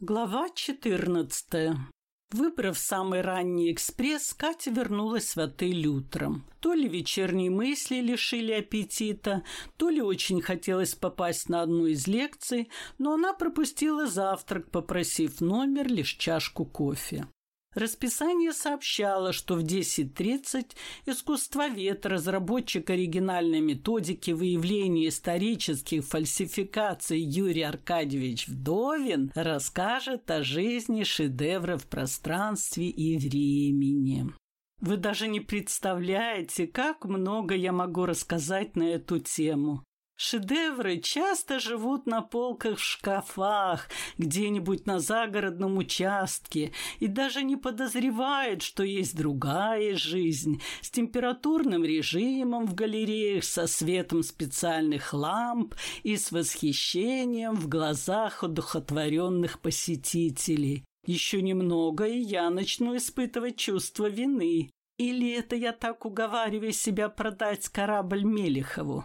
Глава 14. Выбрав самый ранний экспресс, Катя вернулась в отель утром. То ли вечерние мысли лишили аппетита, то ли очень хотелось попасть на одну из лекций, но она пропустила завтрак, попросив номер лишь чашку кофе. Расписание сообщало, что в 10.30 искусствовед, разработчик оригинальной методики выявления исторических фальсификаций Юрий Аркадьевич Вдовин расскажет о жизни шедевра в пространстве и времени. Вы даже не представляете, как много я могу рассказать на эту тему. Шедевры часто живут на полках в шкафах, где-нибудь на загородном участке, и даже не подозревают, что есть другая жизнь с температурным режимом в галереях, со светом специальных ламп и с восхищением в глазах одухотворенных посетителей. Еще немного, и я начну испытывать чувство вины. Или это я так уговариваю себя продать корабль Мелехову?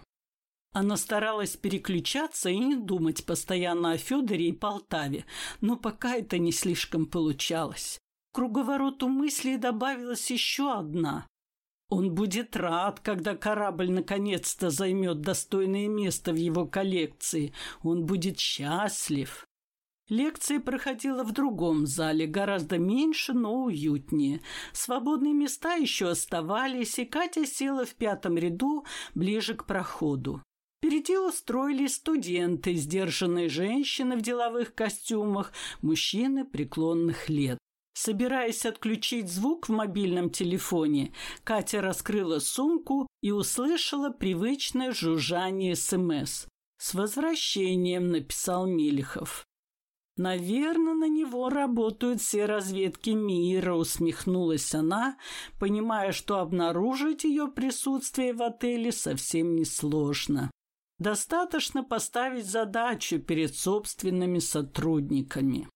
Она старалась переключаться и не думать постоянно о Федоре и Полтаве, но пока это не слишком получалось. К круговороту мыслей добавилась еще одна. Он будет рад, когда корабль наконец-то займет достойное место в его коллекции. Он будет счастлив. Лекция проходила в другом зале, гораздо меньше, но уютнее. Свободные места еще оставались, и Катя села в пятом ряду ближе к проходу. Впереди устроились студенты, сдержанные женщины в деловых костюмах, мужчины преклонных лет. Собираясь отключить звук в мобильном телефоне, Катя раскрыла сумку и услышала привычное жужжание СМС. «С возвращением», — написал Мелехов. «Наверное, на него работают все разведки мира», — усмехнулась она, понимая, что обнаружить ее присутствие в отеле совсем несложно. Достаточно поставить задачу перед собственными сотрудниками.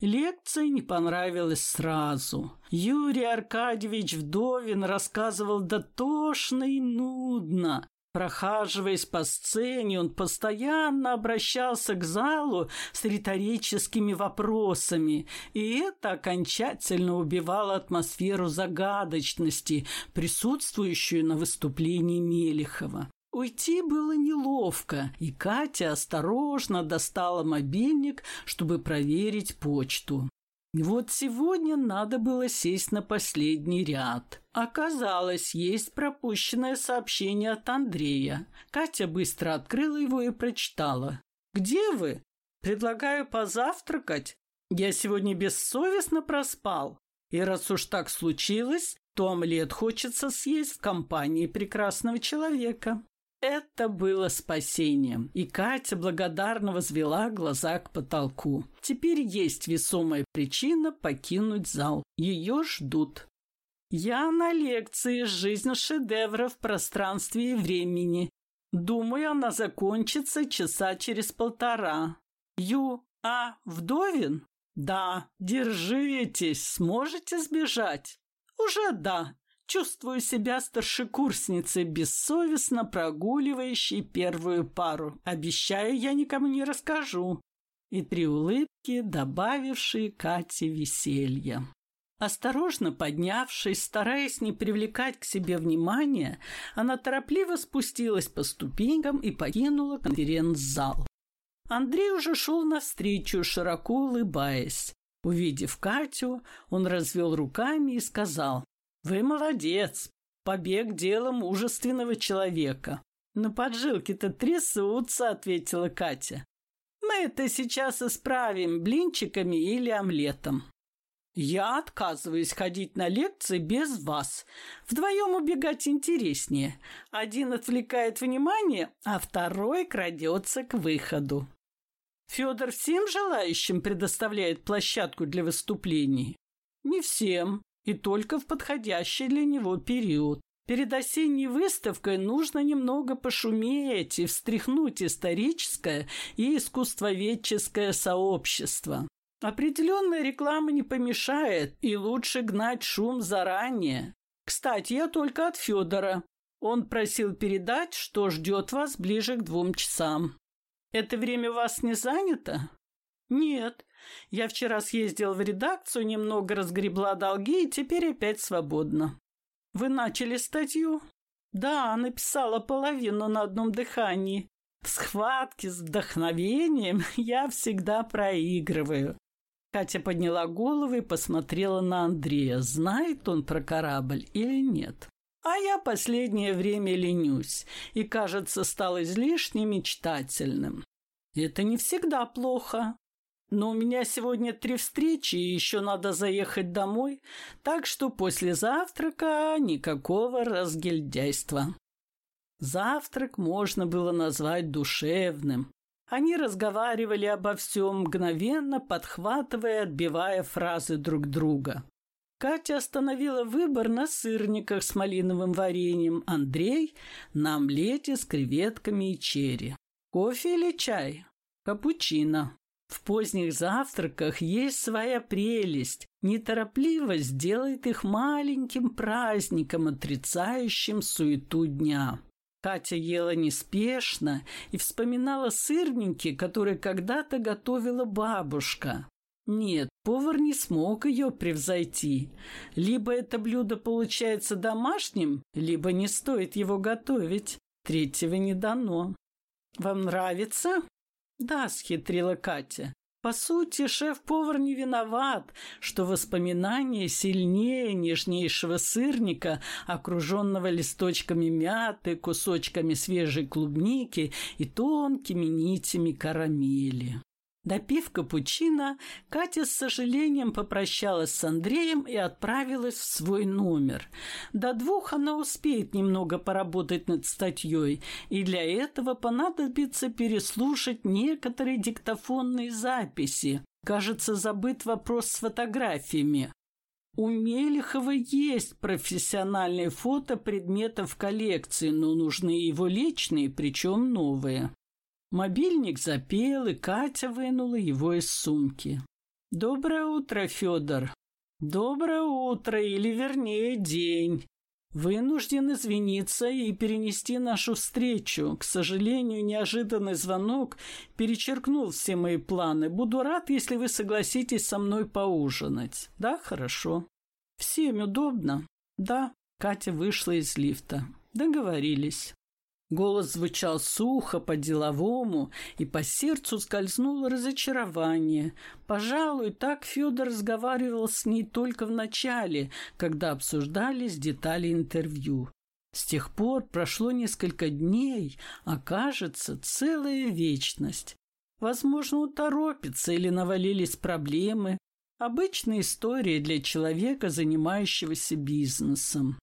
Лекция не понравилась сразу. Юрий Аркадьевич Вдовин рассказывал дотошно и нудно. Прохаживаясь по сцене, он постоянно обращался к залу с риторическими вопросами, и это окончательно убивало атмосферу загадочности, присутствующую на выступлении Мелехова. Уйти было неловко, и Катя осторожно достала мобильник, чтобы проверить почту. вот сегодня надо было сесть на последний ряд. Оказалось, есть пропущенное сообщение от Андрея. Катя быстро открыла его и прочитала. «Где вы? Предлагаю позавтракать. Я сегодня бессовестно проспал. И раз уж так случилось, то омлет хочется съесть в компании прекрасного человека». Это было спасением, и Катя благодарно возвела глаза к потолку. Теперь есть весомая причина покинуть зал. Ее ждут. Я на лекции «Жизнь шедевра в пространстве и времени». Думаю, она закончится часа через полтора. Ю, а, Вдовин? Да, держитесь, сможете сбежать? Уже да, Чувствую себя старшекурсницей, бессовестно прогуливающей первую пару. Обещаю, я никому не расскажу. И три улыбки, добавившие Кате веселья. Осторожно поднявшись, стараясь не привлекать к себе внимания, она торопливо спустилась по ступенькам и покинула конференц-зал. Андрей уже шел навстречу, широко улыбаясь. Увидев Катю, он развел руками и сказал «Вы молодец! Побег – дело мужественного человека!» «Но поджилки-то трясутся», – ответила Катя. «Мы это сейчас исправим блинчиками или омлетом». «Я отказываюсь ходить на лекции без вас. Вдвоем убегать интереснее. Один отвлекает внимание, а второй крадется к выходу». Федор всем желающим предоставляет площадку для выступлений? Не всем и только в подходящий для него период. Перед осенней выставкой нужно немного пошуметь и встряхнуть историческое и искусствоведческое сообщество. Определенная реклама не помешает, и лучше гнать шум заранее. Кстати, я только от Федора. Он просил передать, что ждет вас ближе к двум часам. Это время вас не занято? «Нет. Я вчера съездил в редакцию, немного разгребла долги и теперь опять свободна». «Вы начали статью?» «Да, написала половину на одном дыхании. В схватке с вдохновением я всегда проигрываю». Катя подняла голову и посмотрела на Андрея. Знает он про корабль или нет? А я последнее время ленюсь и, кажется, стал излишне мечтательным. Это не всегда плохо. Но у меня сегодня три встречи, и еще надо заехать домой, так что после завтрака никакого разгильдяйства. Завтрак можно было назвать душевным. Они разговаривали обо всем, мгновенно подхватывая и отбивая фразы друг друга. Катя остановила выбор на сырниках с малиновым вареньем, Андрей – на омлете с креветками и черри. Кофе или чай? Капучино. В поздних завтраках есть своя прелесть. Неторопливость делает их маленьким праздником, отрицающим суету дня. Катя ела неспешно и вспоминала сырники, которые когда-то готовила бабушка. Нет, повар не смог ее превзойти. Либо это блюдо получается домашним, либо не стоит его готовить. Третьего не дано. «Вам нравится?» «Да», — схитрила Катя. По сути, шеф-повар не виноват, что воспоминания сильнее нежнейшего сырника, окруженного листочками мяты, кусочками свежей клубники и тонкими нитями карамели. Допив капучино, Катя с сожалением попрощалась с Андреем и отправилась в свой номер. До двух она успеет немного поработать над статьей, и для этого понадобится переслушать некоторые диктофонные записи. Кажется, забыт вопрос с фотографиями. У Мелехова есть профессиональные фото предметов коллекции, но нужны его личные, причем новые. Мобильник запел, и Катя вынула его из сумки. «Доброе утро, Федор!» «Доброе утро, или вернее день!» Вынужден извиниться и перенести нашу встречу. К сожалению, неожиданный звонок перечеркнул все мои планы. Буду рад, если вы согласитесь со мной поужинать. Да, хорошо. Всем удобно? Да. Катя вышла из лифта. Договорились. Голос звучал сухо, по-деловому, и по сердцу скользнуло разочарование. Пожалуй, так Федор разговаривал с ней только в начале, когда обсуждались детали интервью. С тех пор прошло несколько дней, а кажется, целая вечность. Возможно, уторопится или навалились проблемы. Обычная история для человека, занимающегося бизнесом.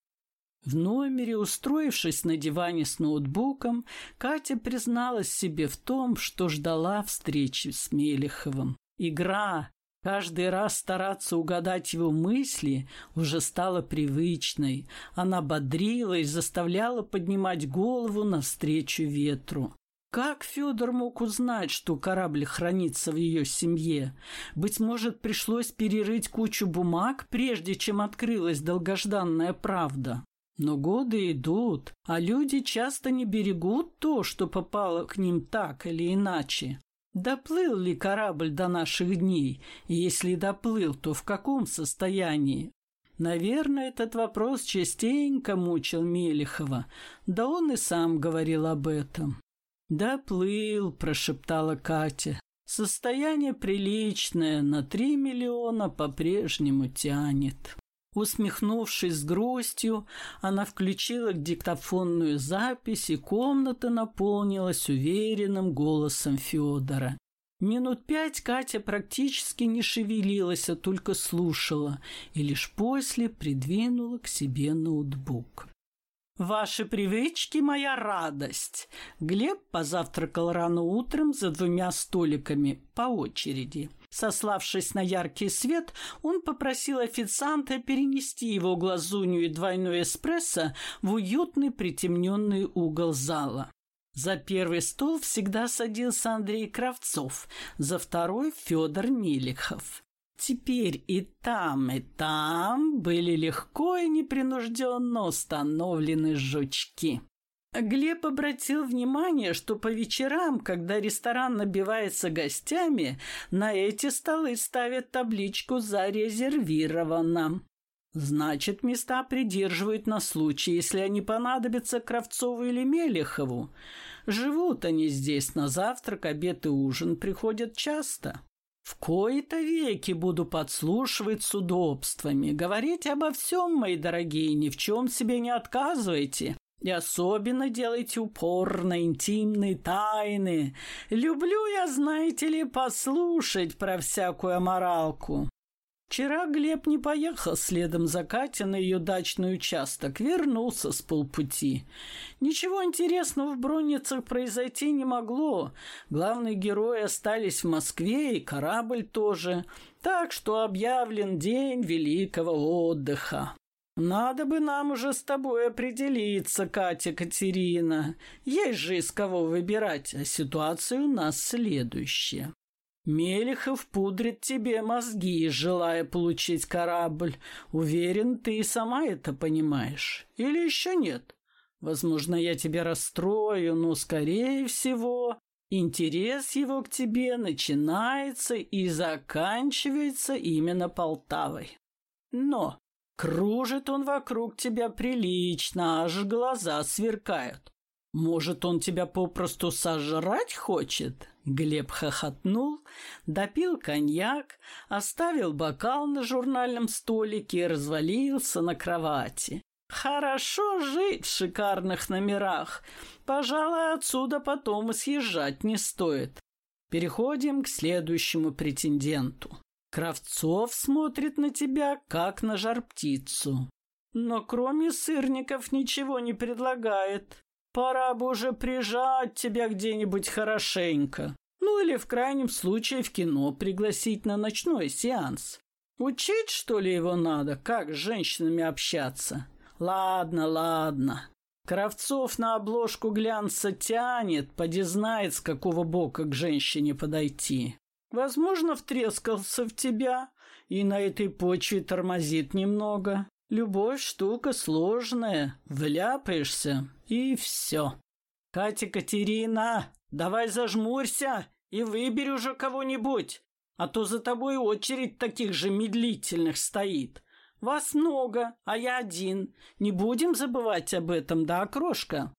В номере, устроившись на диване с ноутбуком, Катя призналась себе в том, что ждала встречи с Мелеховым. Игра, каждый раз стараться угадать его мысли, уже стала привычной. Она бодрила и заставляла поднимать голову навстречу ветру. Как Федор мог узнать, что корабль хранится в ее семье? Быть может, пришлось перерыть кучу бумаг, прежде чем открылась долгожданная правда. Но годы идут, а люди часто не берегут то, что попало к ним так или иначе. Доплыл ли корабль до наших дней? Если доплыл, то в каком состоянии? Наверное, этот вопрос частенько мучил Мелехова. Да он и сам говорил об этом. «Доплыл», – прошептала Катя. «Состояние приличное, на три миллиона по-прежнему тянет». Усмехнувшись с грустью, она включила диктофонную запись, и комната наполнилась уверенным голосом Федора. Минут пять Катя практически не шевелилась, а только слушала, и лишь после придвинула к себе ноутбук. «Ваши привычки – моя радость!» Глеб позавтракал рано утром за двумя столиками по очереди. Сославшись на яркий свет, он попросил официанта перенести его глазунью и двойной эспрессо в уютный притемненный угол зала. За первый стол всегда садился Андрей Кравцов, за второй – Федор Мелехов. Теперь и там, и там были легко и непринужденно установлены жучки. Глеб обратил внимание, что по вечерам, когда ресторан набивается гостями, на эти столы ставят табличку «Зарезервировано». Значит, места придерживают на случай, если они понадобятся Кравцову или Мелехову. Живут они здесь на завтрак, обед и ужин, приходят часто. В кои-то веки буду подслушивать с удобствами, говорить обо всем, мои дорогие, ни в чем себе не отказывайте. И особенно делайте упор на интимные тайны. Люблю я, знаете ли, послушать про всякую аморалку. Вчера Глеб не поехал следом за Катей на ее дачный участок, вернулся с полпути. Ничего интересного в Бронницах произойти не могло. Главные герои остались в Москве, и корабль тоже. Так что объявлен день великого отдыха. Надо бы нам уже с тобой определиться, Катя Катерина. Есть же из кого выбирать, а ситуация у нас следующая. Мелехов пудрит тебе мозги, желая получить корабль. Уверен, ты и сама это понимаешь. Или еще нет? Возможно, я тебя расстрою, но, скорее всего, интерес его к тебе начинается и заканчивается именно Полтавой. Но кружит он вокруг тебя прилично, аж глаза сверкают. Может, он тебя попросту сожрать хочет? Глеб хохотнул, допил коньяк, оставил бокал на журнальном столике и развалился на кровати. Хорошо жить в шикарных номерах. Пожалуй, отсюда потом и съезжать не стоит. Переходим к следующему претенденту. Кравцов смотрит на тебя, как на жар-птицу. Но кроме сырников ничего не предлагает. Пора бы уже прижать тебя где-нибудь хорошенько. Ну или в крайнем случае в кино пригласить на ночной сеанс. Учить, что ли, его надо, как с женщинами общаться? Ладно, ладно. Кравцов на обложку глянца тянет, поди знает, с какого бока к женщине подойти. Возможно, втрескался в тебя и на этой почве тормозит немного. Любовь штука сложная, вляпаешься, и все. Катя Катерина, давай зажмурься и выбери уже кого-нибудь, а то за тобой очередь таких же медлительных стоит. Вас много, а я один. Не будем забывать об этом, да, крошка?»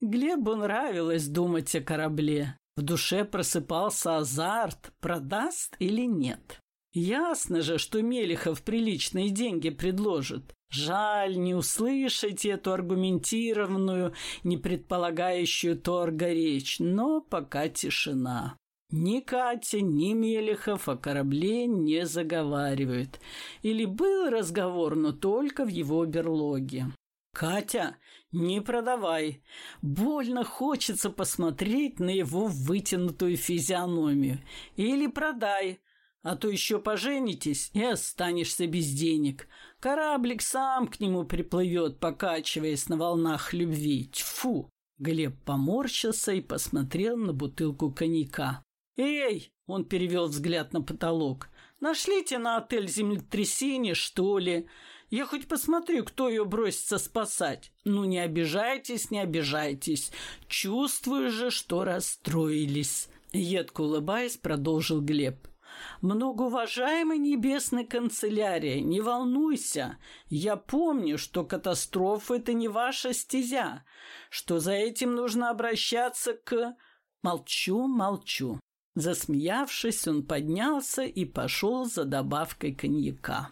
Глебу нравилось думать о корабле. В душе просыпался азарт, продаст или нет. Ясно же, что Мелехов приличные деньги предложит. Жаль не услышать эту аргументированную, не предполагающую торга речь, но пока тишина. Ни Катя, ни Мелехов о корабле не заговаривают. Или был разговор, но только в его берлоге. «Катя, не продавай. Больно хочется посмотреть на его вытянутую физиономию. Или продай, а то еще поженитесь и останешься без денег. Кораблик сам к нему приплывет, покачиваясь на волнах любви. Тьфу!» Глеб поморщился и посмотрел на бутылку коньяка. «Эй!» — он перевел взгляд на потолок. «Нашлите на отель землетрясение, что ли? Я хоть посмотрю, кто ее бросится спасать. Ну, не обижайтесь, не обижайтесь. Чувствую же, что расстроились». Едко улыбаясь, продолжил Глеб. Многоуважаемый небесный канцелярия, не волнуйся. Я помню, что катастрофа — это не ваша стезя, что за этим нужно обращаться к... Молчу, молчу. Засмеявшись, он поднялся и пошел за добавкой коньяка.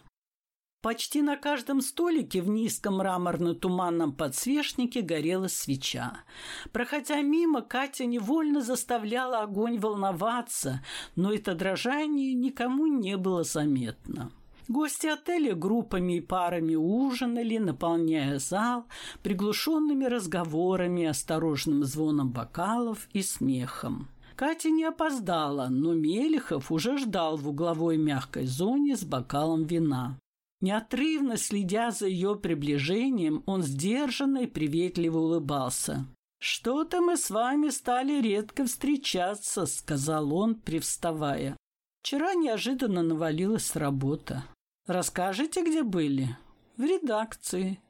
Почти на каждом столике в низком мраморно-туманном подсвечнике горела свеча. Проходя мимо, Катя невольно заставляла огонь волноваться, но это дрожание никому не было заметно. Гости отеля группами и парами ужинали, наполняя зал приглушенными разговорами, осторожным звоном бокалов и смехом. Катя не опоздала, но Мелехов уже ждал в угловой мягкой зоне с бокалом вина. Неотрывно следя за ее приближением, он сдержанно и приветливо улыбался. «Что-то мы с вами стали редко встречаться», — сказал он, привставая. «Вчера неожиданно навалилась работа. Расскажите, где были?» «В редакции».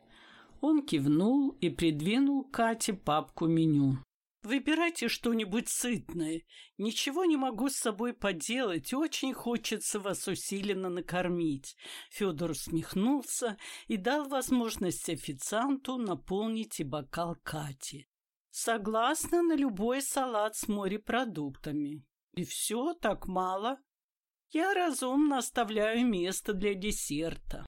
Он кивнул и придвинул Кате папку меню. Выбирайте что-нибудь сытное. Ничего не могу с собой поделать, очень хочется вас усиленно накормить. Федор усмехнулся и дал возможность официанту наполнить и бокал Кати. Согласна на любой салат с морепродуктами. И все так мало. Я разумно оставляю место для десерта.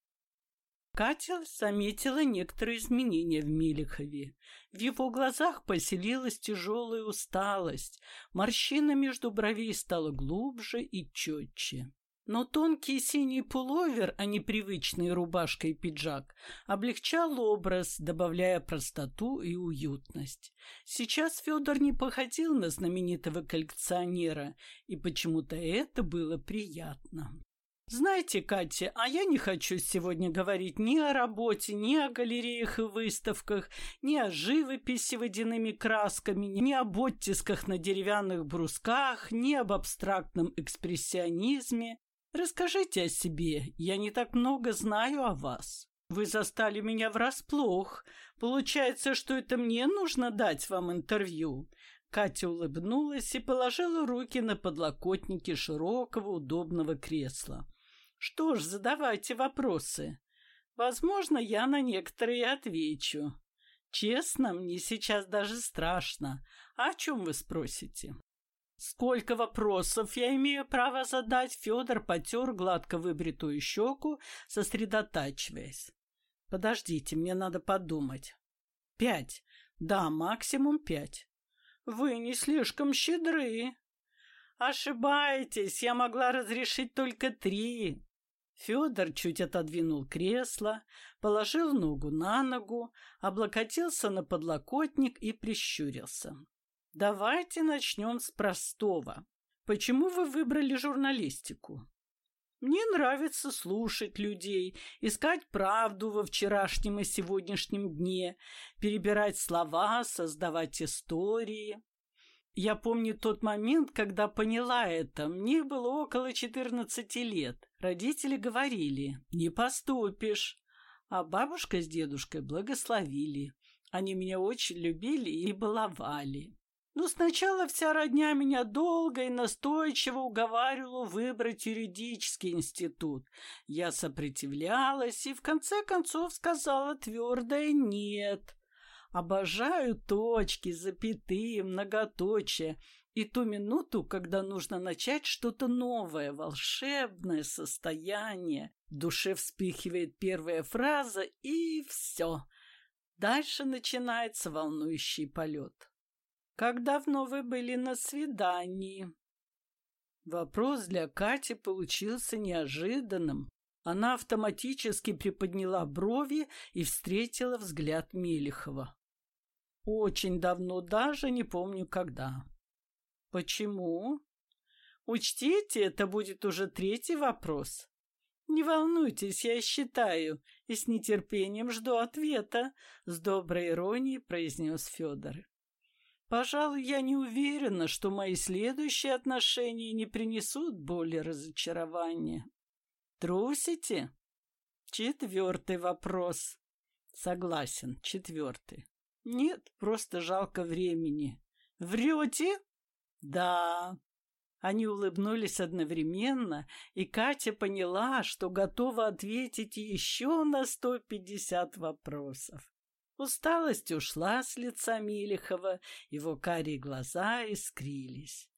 Катя заметила некоторые изменения в Мелихове. В его глазах поселилась тяжелая усталость, морщина между бровей стала глубже и четче. Но тонкий синий пуловер, а не привычный рубашка и пиджак, облегчал образ, добавляя простоту и уютность. Сейчас Федор не походил на знаменитого коллекционера, и почему-то это было приятно. Знаете, Катя, а я не хочу сегодня говорить ни о работе, ни о галереях и выставках, ни о живописи водяными красками, ни об оттисках на деревянных брусках, ни об абстрактном экспрессионизме. Расскажите о себе, я не так много знаю о вас. Вы застали меня врасплох. Получается, что это мне нужно дать вам интервью. Катя улыбнулась и положила руки на подлокотники широкого удобного кресла. Что ж, задавайте вопросы. Возможно, я на некоторые отвечу. Честно, мне сейчас даже страшно. А о чем вы спросите? Сколько вопросов я имею право задать? Федор потер гладко выбритую щеку, сосредотачиваясь. Подождите, мне надо подумать. Пять. Да, максимум пять. Вы не слишком щедры. Ошибаетесь, я могла разрешить только три. Федор чуть отодвинул кресло, положил ногу на ногу, облокотился на подлокотник и прищурился. «Давайте начнем с простого. Почему вы выбрали журналистику?» Мне нравится слушать людей, искать правду во вчерашнем и сегодняшнем дне, перебирать слова, создавать истории. Я помню тот момент, когда поняла это. Мне было около 14 лет. Родители говорили, не поступишь. А бабушка с дедушкой благословили. Они меня очень любили и баловали. Но сначала вся родня меня долго и настойчиво уговаривала выбрать юридический институт. Я сопротивлялась и в конце концов сказала твердое «нет». Обожаю точки, запятые, многоточие и ту минуту, когда нужно начать что-то новое, волшебное состояние. В душе вспыхивает первая фраза, и все. Дальше начинается волнующий полет. Как давно вы были на свидании? Вопрос для Кати получился неожиданным. Она автоматически приподняла брови и встретила взгляд Мелихова. Очень давно, даже не помню когда. Почему? Учтите, это будет уже третий вопрос. Не волнуйтесь, я считаю и с нетерпением жду ответа, с доброй иронией произнес Федор. Пожалуй, я не уверена, что мои следующие отношения не принесут боли разочарования. Трусите? Четвертый вопрос. Согласен, четвертый. Нет, просто жалко времени. Врете? Да. Они улыбнулись одновременно, и Катя поняла, что готова ответить еще на сто пятьдесят вопросов. Усталость ушла с лица Милихова, его карие глаза искрились.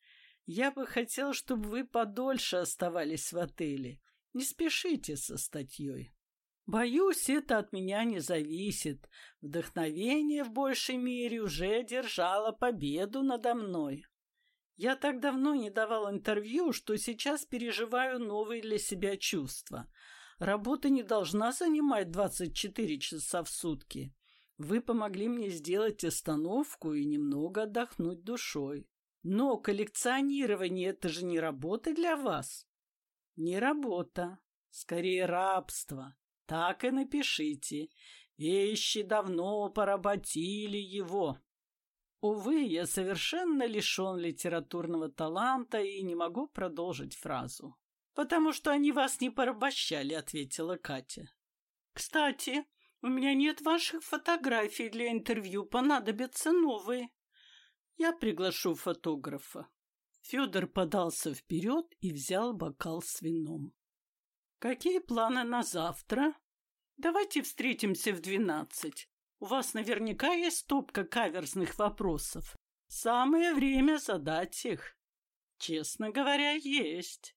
«Я бы хотел, чтобы вы подольше оставались в отеле. Не спешите со статьей». Боюсь, это от меня не зависит. Вдохновение в большей мере уже одержало победу надо мной. Я так давно не давал интервью, что сейчас переживаю новые для себя чувства. Работа не должна занимать 24 часа в сутки. Вы помогли мне сделать остановку и немного отдохнуть душой. Но коллекционирование — это же не работа для вас. Не работа, скорее рабство. Так и напишите. Вещи давно поработили его. Увы, я совершенно лишен литературного таланта и не могу продолжить фразу. «Потому что они вас не порабощали», — ответила Катя. «Кстати, У меня нет ваших фотографий для интервью, понадобятся новые. Я приглашу фотографа. Федор подался вперед и взял бокал с вином. Какие планы на завтра? Давайте встретимся в двенадцать. У вас наверняка есть стопка каверзных вопросов. Самое время задать их. Честно говоря, есть.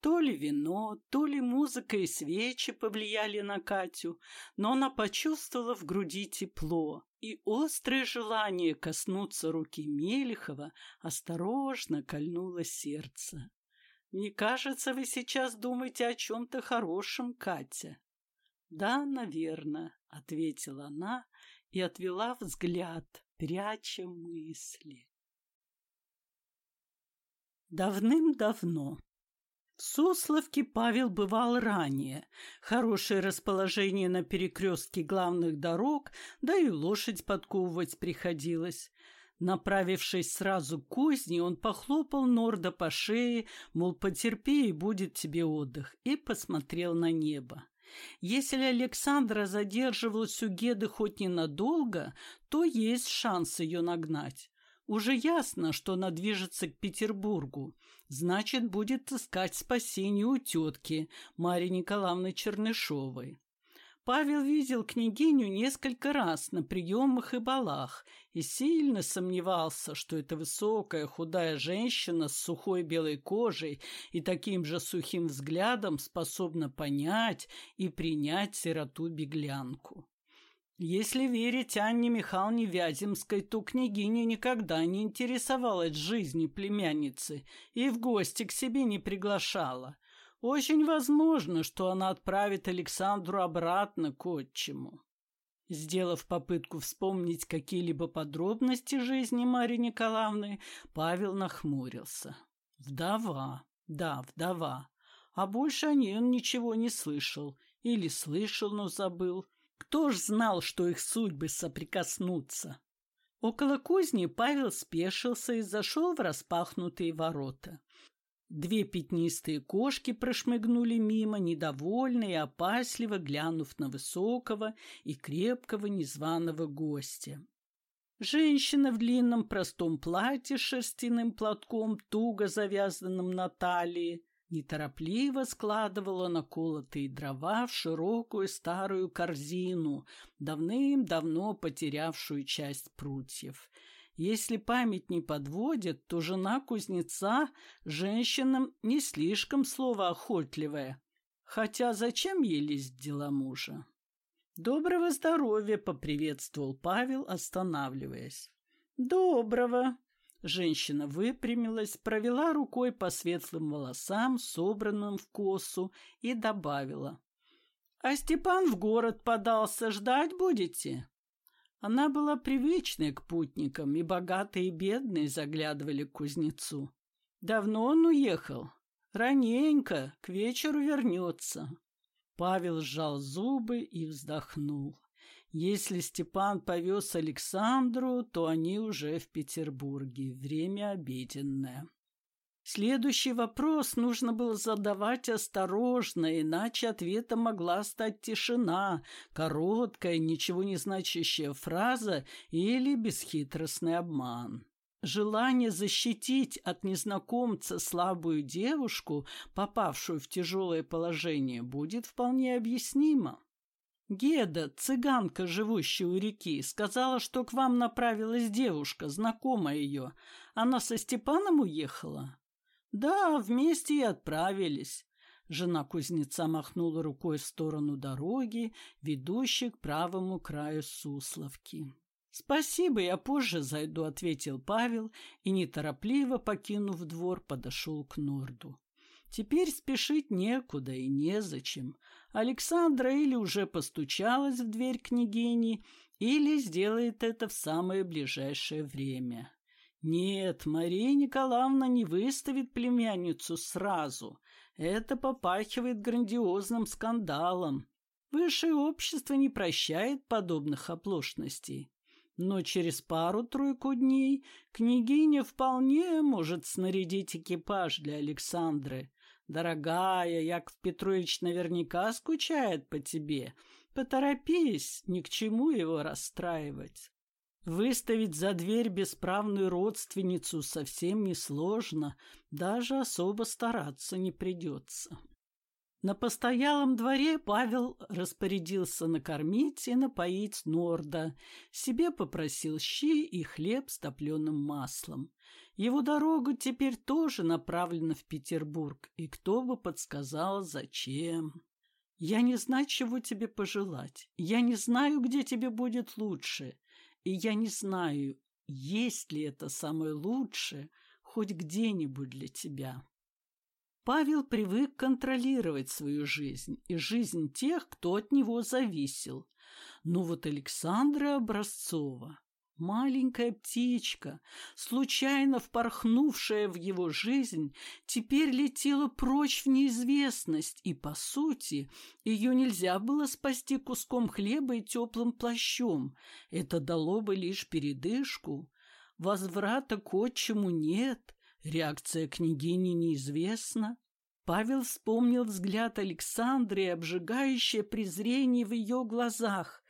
То ли вино, то ли музыка и свечи повлияли на Катю, но она почувствовала в груди тепло, и острое желание коснуться руки Мелехова осторожно кольнуло сердце. «Мне кажется, вы сейчас думаете о чем-то хорошем, Катя». «Да, наверное», — ответила она и отвела взгляд, пряча мысли. Давным-давно в Сусловке Павел бывал ранее. Хорошее расположение на перекрестке главных дорог, да и лошадь подковывать приходилось. Направившись сразу к кузне, он похлопал Норда по шее, мол, потерпи, и будет тебе отдых, и посмотрел на небо. Если Александра задерживалась у Геды хоть ненадолго, то есть шанс ее нагнать. Уже ясно, что она движется к Петербургу. Значит, будет искать спасение у тетки Марии Николаевны Чернышовой. Павел видел княгиню несколько раз на приемах и балах и сильно сомневался, что эта высокая худая женщина с сухой белой кожей и таким же сухим взглядом способна понять и принять сироту-беглянку. Если верить Анне Михайловне Вяземской, то княгиня никогда не интересовалась жизнью племянницы и в гости к себе не приглашала. Очень возможно, что она отправит Александру обратно к отчиму. Сделав попытку вспомнить какие-либо подробности жизни Марии Николаевны, Павел нахмурился. Вдова, да, вдова. А больше о ней он ничего не слышал. Или слышал, но забыл. Кто ж знал, что их судьбы соприкоснутся? Около кузни Павел спешился и зашел в распахнутые ворота. Две пятнистые кошки прошмыгнули мимо, недовольно и опасливо глянув на высокого и крепкого незваного гостя. Женщина в длинном простом платье с шерстяным платком, туго завязанным на талии, неторопливо складывала наколотые дрова в широкую старую корзину, давным-давно потерявшую часть прутьев. Если память не подводит, то жена кузнеца женщинам не слишком словоохотливая. Хотя зачем ей лезть дела мужа? «Доброго здоровья!» — поприветствовал Павел, останавливаясь. «Доброго!» Женщина выпрямилась, провела рукой по светлым волосам, собранным в косу, и добавила. «А Степан в город подался, ждать будете?» Она была привычной к путникам, и богатые и бедные заглядывали к кузнецу. «Давно он уехал?» «Раненько, к вечеру вернется». Павел сжал зубы и вздохнул. Если Степан повез Александру, то они уже в Петербурге. Время обеденное. Следующий вопрос нужно было задавать осторожно, иначе ответом могла стать тишина, короткая, ничего не значащая фраза или бесхитростный обман. Желание защитить от незнакомца слабую девушку, попавшую в тяжелое положение, будет вполне объяснимо. Геда, цыганка, живущая у реки, сказала, что к вам направилась девушка, знакомая ее. Она со Степаном уехала? Да, вместе и отправились. Жена кузнеца махнула рукой в сторону дороги, ведущей к правому краю Сусловки. «Спасибо, я позже зайду», — ответил Павел и, неторопливо покинув двор, подошел к Норду. Теперь спешить некуда и незачем. Александра или уже постучалась в дверь княгини, или сделает это в самое ближайшее время. Нет, Мария Николаевна не выставит племянницу сразу. Это попахивает грандиозным скандалом. Высшее общество не прощает подобных оплошностей. Но через пару-тройку дней княгиня вполне может снарядить экипаж для Александры, Дорогая, Яков Петрович наверняка скучает по тебе. Поторопись, ни к чему его расстраивать. Выставить за дверь бесправную родственницу совсем несложно, даже особо стараться не придется. На постоялом дворе Павел распорядился накормить и напоить Норда. Себе попросил щи и хлеб с топленым маслом. Его дорога теперь тоже направлена в Петербург, и кто бы подсказал, зачем. Я не знаю, чего тебе пожелать. Я не знаю, где тебе будет лучше. И я не знаю, есть ли это самое лучшее хоть где-нибудь для тебя. Павел привык контролировать свою жизнь и жизнь тех, кто от него зависел. Но вот Александра Образцова, маленькая птичка, случайно впорхнувшая в его жизнь, теперь летела прочь в неизвестность, и, по сути, ее нельзя было спасти куском хлеба и теплым плащом. Это дало бы лишь передышку. Возврата к отчиму нет — Реакция княгини неизвестна. Павел вспомнил взгляд Александры и обжигающее презрение в ее глазах.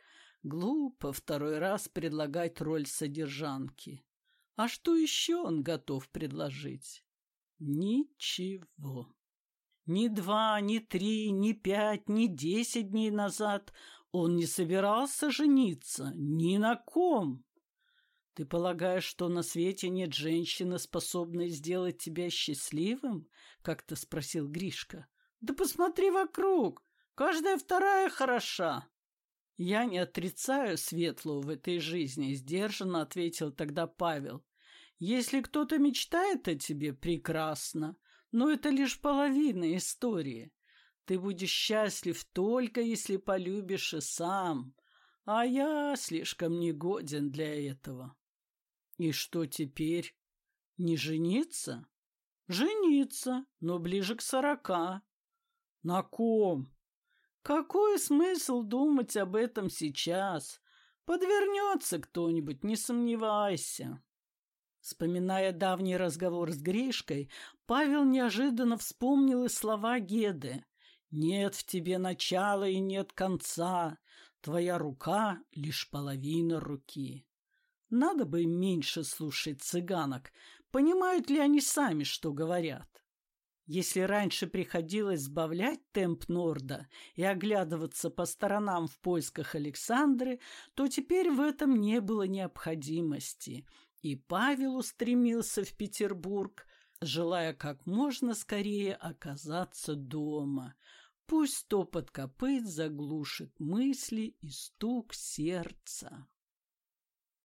Глупо второй раз предлагать роль содержанки. А что еще он готов предложить? Ничего. Ни два, ни три, ни пять, ни десять дней назад он не собирался жениться ни на ком. Ты полагаешь, что на свете нет женщины, способной сделать тебя счастливым? Как-то спросил Гришка. Да посмотри вокруг, каждая вторая хороша. Я не отрицаю светлого в этой жизни, сдержанно ответил тогда Павел. Если кто-то мечтает о тебе, прекрасно, но это лишь половина истории. Ты будешь счастлив только если полюбишь и сам, а я слишком негоден для этого. И что теперь? Не жениться? Жениться, но ближе к сорока. На ком? Какой смысл думать об этом сейчас? Подвернется кто-нибудь, не сомневайся. Вспоминая давний разговор с Гришкой, Павел неожиданно вспомнил и слова Геды. «Нет в тебе начала и нет конца. Твоя рука — лишь половина руки». Надо бы меньше слушать цыганок. Понимают ли они сами, что говорят? Если раньше приходилось сбавлять темп Норда и оглядываться по сторонам в поисках Александры, то теперь в этом не было необходимости. И Павел устремился в Петербург, желая как можно скорее оказаться дома. Пусть топот копыт заглушит мысли и стук сердца.